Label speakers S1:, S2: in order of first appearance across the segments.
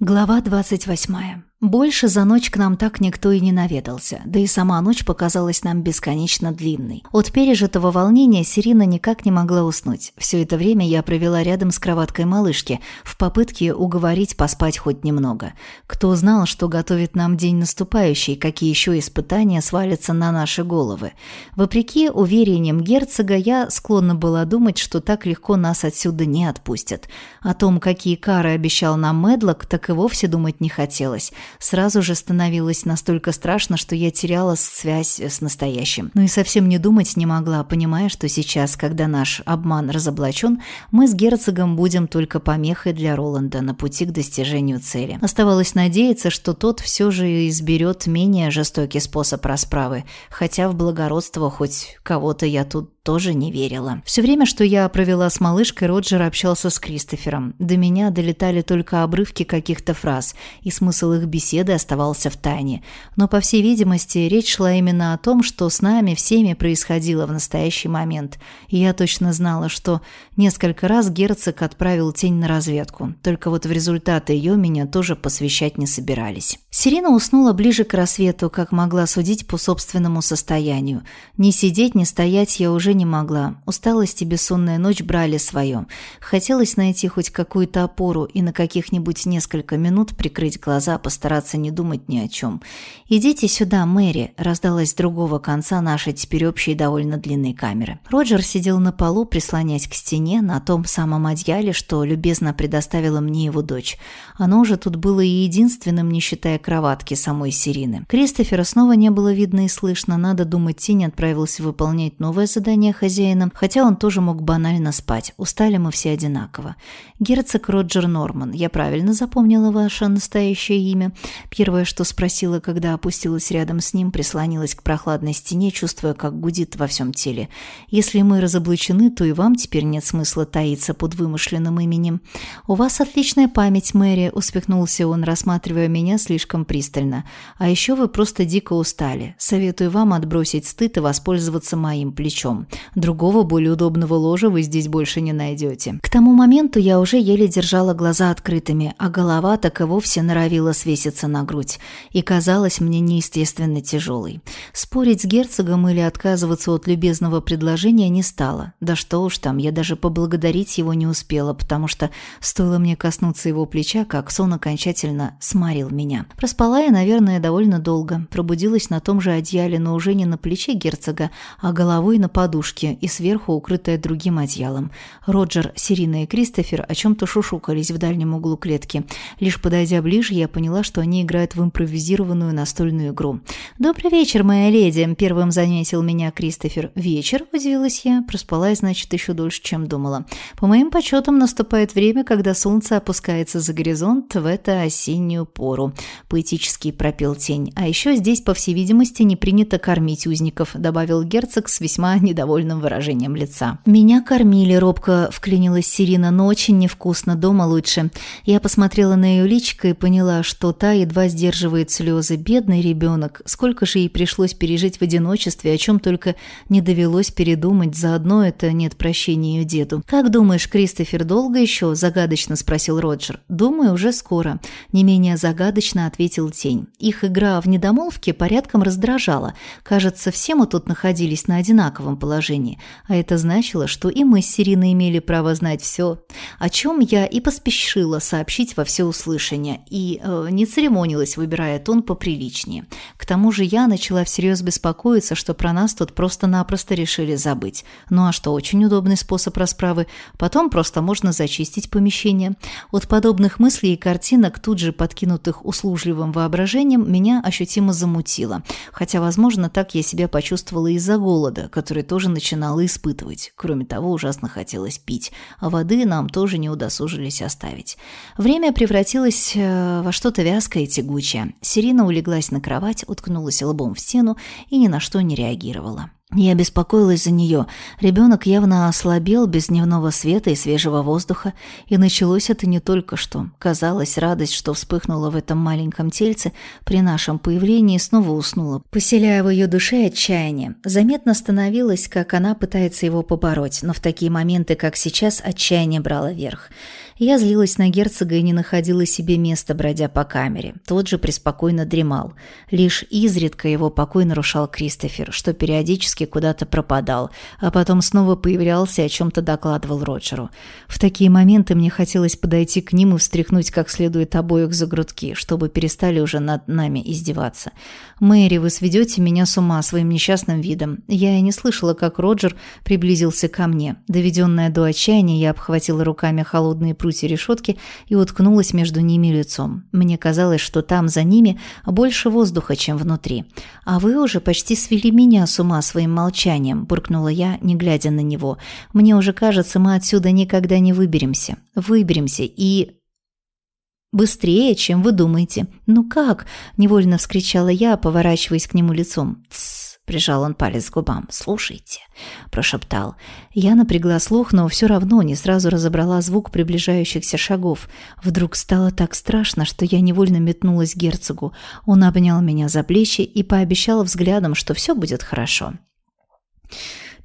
S1: Глава 28. Больше за ночь к нам так никто и не наведался, да и сама ночь показалась нам бесконечно длинной. От пережитого волнения Сирина никак не могла уснуть. Все это время я провела рядом с кроваткой малышки, в попытке уговорить поспать хоть немного. Кто знал, что готовит нам день наступающий, какие еще испытания свалятся на наши головы. Вопреки уверениям герцога, я склонна была думать, что так легко нас отсюда не отпустят. О том, какие кары обещал нам Медлок, так и вовсе думать не хотелось – Сразу же становилось настолько страшно, что я теряла связь с настоящим. Ну и совсем не думать не могла, понимая, что сейчас, когда наш обман разоблачен, мы с герцогом будем только помехой для Роланда на пути к достижению цели. Оставалось надеяться, что тот все же изберет менее жестокий способ расправы, хотя в благородство хоть кого-то я тут тоже не верила. Все время, что я провела с малышкой, Роджер общался с Кристофером. До меня долетали только обрывки каких-то фраз, и смысл их беседы оставался в тайне. Но, по всей видимости, речь шла именно о том, что с нами всеми происходило в настоящий момент. И я точно знала, что несколько раз герцог отправил тень на разведку. Только вот в результаты ее меня тоже посвящать не собирались. Сирина уснула ближе к рассвету, как могла судить по собственному состоянию. Ни сидеть, ни стоять я уже не могла. Усталость и бессонная ночь брали свое. Хотелось найти хоть какую-то опору и на каких-нибудь несколько минут прикрыть глаза, постараться не думать ни о чем. «Идите сюда, Мэри», – раздалась с другого конца нашей теперь общей довольно длинной камеры. Роджер сидел на полу, прислонясь к стене, на том самом одеяле, что любезно предоставила мне его дочь. Оно уже тут было и единственным, не считая кроватки самой Сирины. Кристофера снова не было видно и слышно. Надо думать, Тень отправился выполнять новое задание указания хозяина, хотя он тоже мог банально спать. Устали мы все одинаково. Герцог Роджер Норман. Я правильно запомнила ваше настоящее имя? Первое, что спросила, когда опустилась рядом с ним, прислонилась к прохладной стене, чувствуя, как гудит во всем теле. Если мы разоблачены, то и вам теперь нет смысла таиться под вымышленным именем. У вас отличная память, Мэри, успехнулся он, рассматривая меня слишком пристально. А еще вы просто дико устали. Советую вам отбросить стыд и воспользоваться моим плечом. Другого более удобного ложа вы здесь больше не найдете. К тому моменту я уже еле держала глаза открытыми, а голова так и вовсе норовила свеситься на грудь и казалась мне неестественно тяжелой. Спорить с герцогом или отказываться от любезного предложения не стала. Да что уж там, я даже поблагодарить его не успела, потому что стоило мне коснуться его плеча, как сон окончательно сморил меня. Проспала я, наверное, довольно долго. Пробудилась на том же одеяле, но уже не на плече герцога, а головой на подушке подушке и сверху укрытая другим одеялом. Роджер, Сирина и Кристофер о чем-то шушукались в дальнем углу клетки. Лишь подойдя ближе, я поняла, что они играют в импровизированную настольную игру. «Добрый вечер, моя леди!» – первым заметил меня Кристофер. «Вечер?» – удивилась я. Проспала, значит, еще дольше, чем думала. По моим подсчетам, наступает время, когда солнце опускается за горизонт в эту осеннюю пору. Поэтически пропел тень. А еще здесь, по всей видимости, не принято кормить узников, добавил герцог с весьма недовольным недовольным выражением лица. «Меня кормили», — робко вклинилась Сирина, «но очень невкусно, дома лучше». Я посмотрела на ее личико и поняла, что та едва сдерживает слезы. Бедный ребенок, сколько же ей пришлось пережить в одиночестве, о чем только не довелось передумать, заодно это нет прощения ее деду. «Как думаешь, Кристофер, долго еще?» – загадочно спросил Роджер. «Думаю, уже скоро», – не менее загадочно ответил Тень. Их игра в недомолвке порядком раздражала. Кажется, все мы тут находились на одинаковом положении положении, а это значило, что и мы с Сириной имели право знать все, о чем я и поспешила сообщить во всеуслышание, и э, не церемонилась, выбирая тон поприличнее. К тому же я начала всерьез беспокоиться, что про нас тут просто-напросто решили забыть. Ну а что, очень удобный способ расправы. Потом просто можно зачистить помещение. От подобных мыслей и картинок, тут же подкинутых услужливым воображением, меня ощутимо замутило. Хотя, возможно, так я себя почувствовала из-за голода, который тоже тоже начинала испытывать. Кроме того, ужасно хотелось пить, а воды нам тоже не удосужились оставить. Время превратилось э, во что-то вязкое и тягучее. Сирина улеглась на кровать, уткнулась лбом в стену и ни на что не реагировала. Я беспокоилась за нее. Ребенок явно ослабел без дневного света и свежего воздуха, и началось это не только что. Казалось, радость, что вспыхнула в этом маленьком тельце при нашем появлении, снова уснула, поселяя в ее душе отчаяние. Заметно становилось, как она пытается его побороть, но в такие моменты, как сейчас, отчаяние брало верх. Я злилась на герцога и не находила себе места, бродя по камере. Тот же преспокойно дремал. Лишь изредка его покой нарушал Кристофер, что периодически куда-то пропадал, а потом снова появлялся и о чем-то докладывал Роджеру. В такие моменты мне хотелось подойти к ним и встряхнуть как следует обоих за грудки, чтобы перестали уже над нами издеваться. «Мэри, вы сведете меня с ума своим несчастным видом. Я и не слышала, как Роджер приблизился ко мне. Доведенная до отчаяния, я обхватила руками холодные прутья решетки и уткнулась между ними лицом. Мне казалось, что там, за ними, больше воздуха, чем внутри. «А вы уже почти свели меня с ума своим молчанием», – буркнула я, не глядя на него. «Мне уже кажется, мы отсюда никогда не выберемся. Выберемся и...» «Быстрее, чем вы думаете». «Ну как?» – невольно вскричала я, поворачиваясь к нему лицом. «Тссс!» – прижал он палец к губам. «Слушайте», – прошептал. Я напрягла слух, но все равно не сразу разобрала звук приближающихся шагов. Вдруг стало так страшно, что я невольно метнулась к герцогу. Он обнял меня за плечи и пообещал взглядом, что все будет хорошо.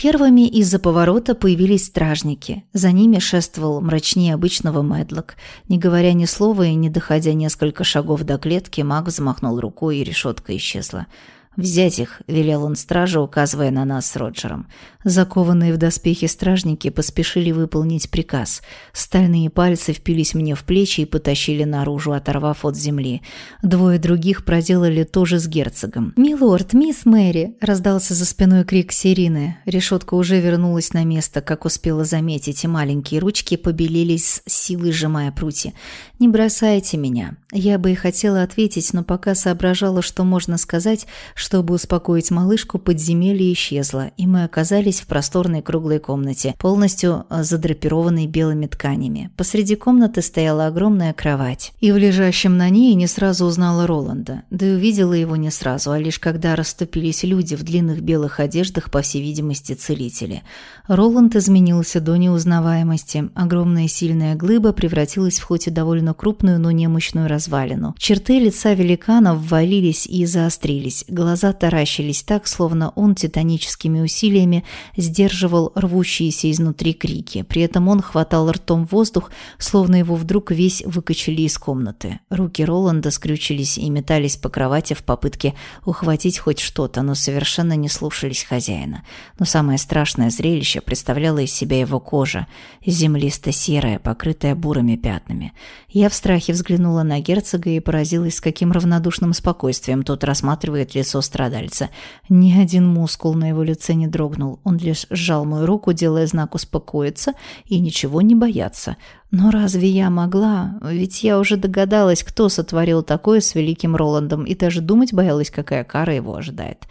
S1: Первыми из-за поворота появились стражники. За ними шествовал мрачнее обычного Мэдлок. Не говоря ни слова и не доходя несколько шагов до клетки, маг взмахнул рукой, и решетка исчезла. «Взять их», – велел он страже, указывая на нас с Роджером. Закованные в доспехи стражники поспешили выполнить приказ. Стальные пальцы впились мне в плечи и потащили наружу, оторвав от земли. Двое других проделали то же с герцогом. «Милорд, мисс Мэри!» – раздался за спиной крик Сирины. Решетка уже вернулась на место, как успела заметить, и маленькие ручки побелились с силой, сжимая прутья. «Не бросайте меня!» Я бы и хотела ответить, но пока соображала, что можно сказать, чтобы успокоить малышку, подземелье исчезло, и мы оказались в просторной круглой комнате, полностью э, задрапированной белыми тканями. Посреди комнаты стояла огромная кровать, и в лежащем на ней не сразу узнала Роланда, да и увидела его не сразу, а лишь когда расступились люди в длинных белых одеждах, по всей видимости, целители. Роланд изменился до неузнаваемости. Огромная сильная глыба превратилась в хоть и довольно крупную, но немощную развалину. Черты лица великана ввалились и заострились. Глаза таращились так, словно он титаническими усилиями сдерживал рвущиеся изнутри крики. При этом он хватал ртом воздух, словно его вдруг весь выкачали из комнаты. Руки Роланда скрючились и метались по кровати в попытке ухватить хоть что-то, но совершенно не слушались хозяина. Но самое страшное зрелище представляло из себя его кожа, землисто-серая, покрытая бурыми пятнами. Я в страхе взглянула на герцога и поразилась, с каким равнодушным спокойствием тот рассматривает лицо страдальца. Ни один мускул на его лице не дрогнул. Он лишь сжал мою руку, делая знак успокоиться и ничего не бояться. Но разве я могла? Ведь я уже догадалась, кто сотворил такое с великим Роландом, и даже думать боялась, какая кара его ожидает.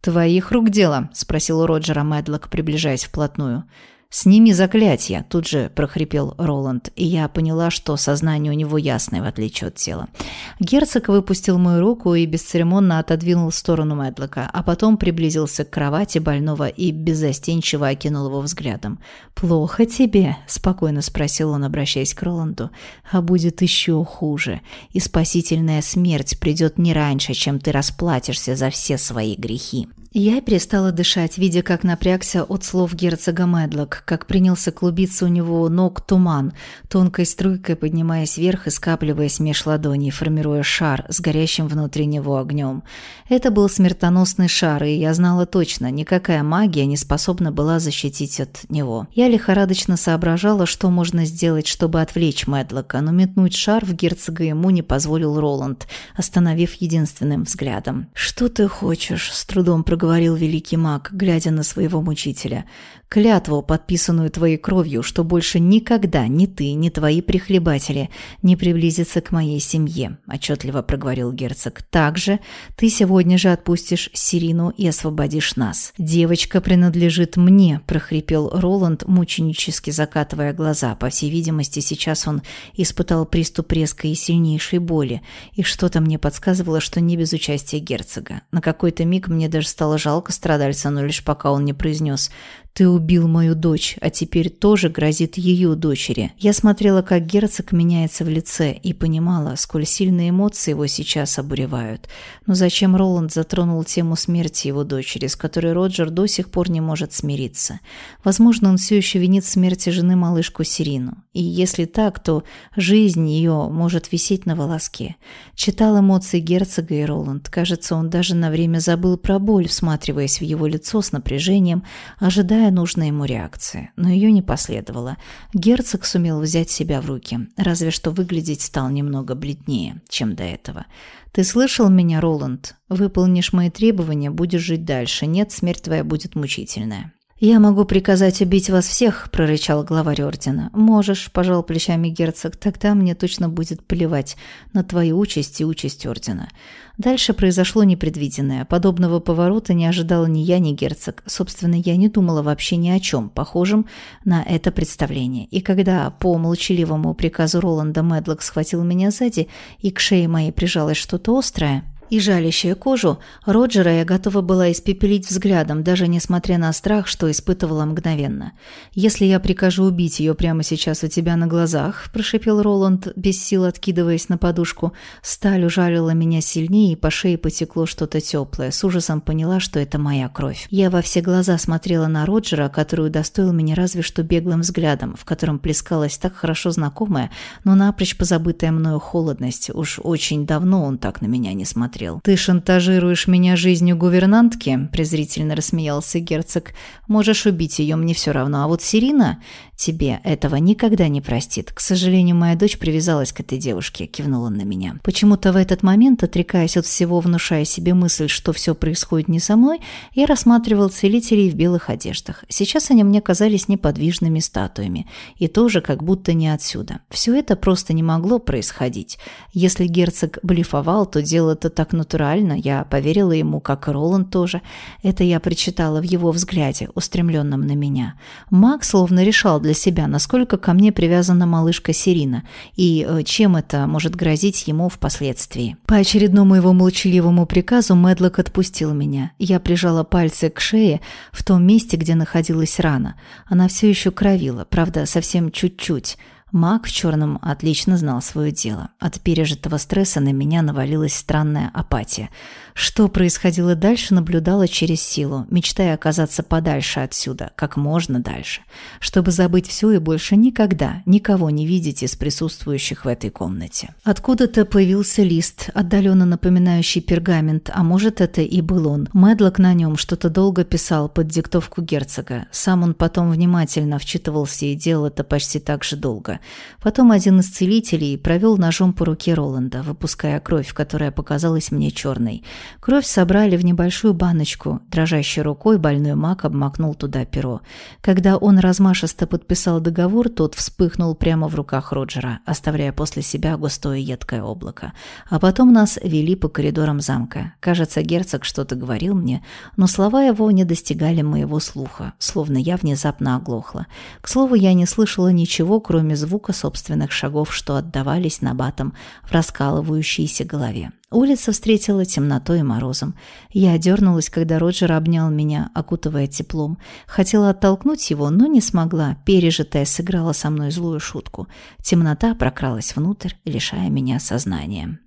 S1: «Твоих рук дело?» – спросил у Роджера Мэдлок, приближаясь вплотную. «Сними заклятие», – тут же прохрипел Роланд, и я поняла, что сознание у него ясное, в отличие от тела. Герцог выпустил мою руку и бесцеремонно отодвинул в сторону Мэдлока, а потом приблизился к кровати больного и беззастенчиво окинул его взглядом. «Плохо тебе?» – спокойно спросил он, обращаясь к Роланду. «А будет еще хуже, и спасительная смерть придет не раньше, чем ты расплатишься за все свои грехи». Я перестала дышать, видя, как напрягся от слов герцога Медлок, как принялся клубиться у него ног туман, тонкой струйкой поднимаясь вверх и скапливаясь меж ладоней, формируя шар с горящим внутри него огнем. Это был смертоносный шар, и я знала точно, никакая магия не способна была защитить от него. Я лихорадочно соображала, что можно сделать, чтобы отвлечь Медлока, но метнуть шар в герцога ему не позволил Роланд, остановив единственным взглядом. «Что ты хочешь?» – с трудом проговорил проговорил великий маг, глядя на своего мучителя. «Клятву, подписанную твоей кровью, что больше никогда ни ты, ни твои прихлебатели не приблизятся к моей семье», – отчетливо проговорил герцог. «Также ты сегодня же отпустишь Сирину и освободишь нас. Девочка принадлежит мне», – прохрипел Роланд, мученически закатывая глаза. По всей видимости, сейчас он испытал приступ резкой и сильнейшей боли, и что-то мне подсказывало, что не без участия герцога. На какой-то миг мне даже стало жалко страдальца, но лишь пока он не произнес Ты убил мою дочь, а теперь тоже грозит ее дочери. Я смотрела, как герцог меняется в лице и понимала, сколь сильные эмоции его сейчас обуревают. Но зачем Роланд затронул тему смерти его дочери, с которой Роджер до сих пор не может смириться? Возможно, он все еще винит в смерти жены малышку Сирину. И если так, то жизнь ее может висеть на волоске. Читал эмоции герцога и Роланд. Кажется, он даже на время забыл про боль, всматриваясь в его лицо с напряжением, ожидая ожидая нужной ему реакции, но ее не последовало. Герцог сумел взять себя в руки, разве что выглядеть стал немного бледнее, чем до этого. «Ты слышал меня, Роланд? Выполнишь мои требования, будешь жить дальше. Нет, смерть твоя будет мучительная». «Я могу приказать убить вас всех», – прорычал главарь ордена. «Можешь», – пожал плечами герцог, – «тогда мне точно будет плевать на твою участь и участь ордена». Дальше произошло непредвиденное. Подобного поворота не ожидала ни я, ни герцог. Собственно, я не думала вообще ни о чем, похожем на это представление. И когда по молчаливому приказу Роланда Медлок схватил меня сзади и к шее моей прижалось что-то острое, и жалящая кожу, Роджера я готова была испепелить взглядом, даже несмотря на страх, что испытывала мгновенно. «Если я прикажу убить ее прямо сейчас у тебя на глазах», – прошипел Роланд, без сил откидываясь на подушку, сталь ужалила меня сильнее, и по шее потекло что-то теплое. С ужасом поняла, что это моя кровь. Я во все глаза смотрела на Роджера, который удостоил меня разве что беглым взглядом, в котором плескалась так хорошо знакомая, но напрочь позабытая мною холодность. Уж очень давно он так на меня не смотрел смотрел. «Ты шантажируешь меня жизнью гувернантки?» – презрительно рассмеялся герцог. «Можешь убить ее, мне все равно. А вот Сирина тебе этого никогда не простит. К сожалению, моя дочь привязалась к этой девушке», – кивнула на меня. Почему-то в этот момент, отрекаясь от всего, внушая себе мысль, что все происходит не со мной, я рассматривал целителей в белых одеждах. Сейчас они мне казались неподвижными статуями. И тоже как будто не отсюда. Все это просто не могло происходить. Если герцог блефовал, то дело это так натурально, я поверила ему, как и Роланд тоже. Это я прочитала в его взгляде, устремленном на меня. Макс словно решал для себя, насколько ко мне привязана малышка Сирина, и э, чем это может грозить ему впоследствии. По очередному его молчаливому приказу Мэдлок отпустил меня. Я прижала пальцы к шее в том месте, где находилась рана. Она все еще кровила, правда, совсем чуть-чуть. Маг в черном отлично знал свое дело. От пережитого стресса на меня навалилась странная апатия. Что происходило дальше, наблюдала через силу, мечтая оказаться подальше отсюда, как можно дальше, чтобы забыть все и больше никогда, никого не видеть из присутствующих в этой комнате. Откуда-то появился лист, отдаленно напоминающий пергамент, а может это и был он. Медлок на нем что-то долго писал под диктовку герцога. Сам он потом внимательно вчитывался и делал это почти так же долго. Потом один из целителей провел ножом по руке Роланда, выпуская кровь, которая показалась мне черной. Кровь собрали в небольшую баночку. Дрожащей рукой больной маг обмакнул туда перо. Когда он размашисто подписал договор, тот вспыхнул прямо в руках Роджера, оставляя после себя густое едкое облако. А потом нас вели по коридорам замка. Кажется, герцог что-то говорил мне, но слова его не достигали моего слуха, словно я внезапно оглохла. К слову, я не слышала ничего, кроме звука собственных шагов, что отдавались набатом в раскалывающейся голове. Улица встретила темнотой и морозом. Я дернулась, когда Роджер обнял меня, окутывая теплом. Хотела оттолкнуть его, но не смогла. Пережитая сыграла со мной злую шутку. Темнота прокралась внутрь, лишая меня сознания.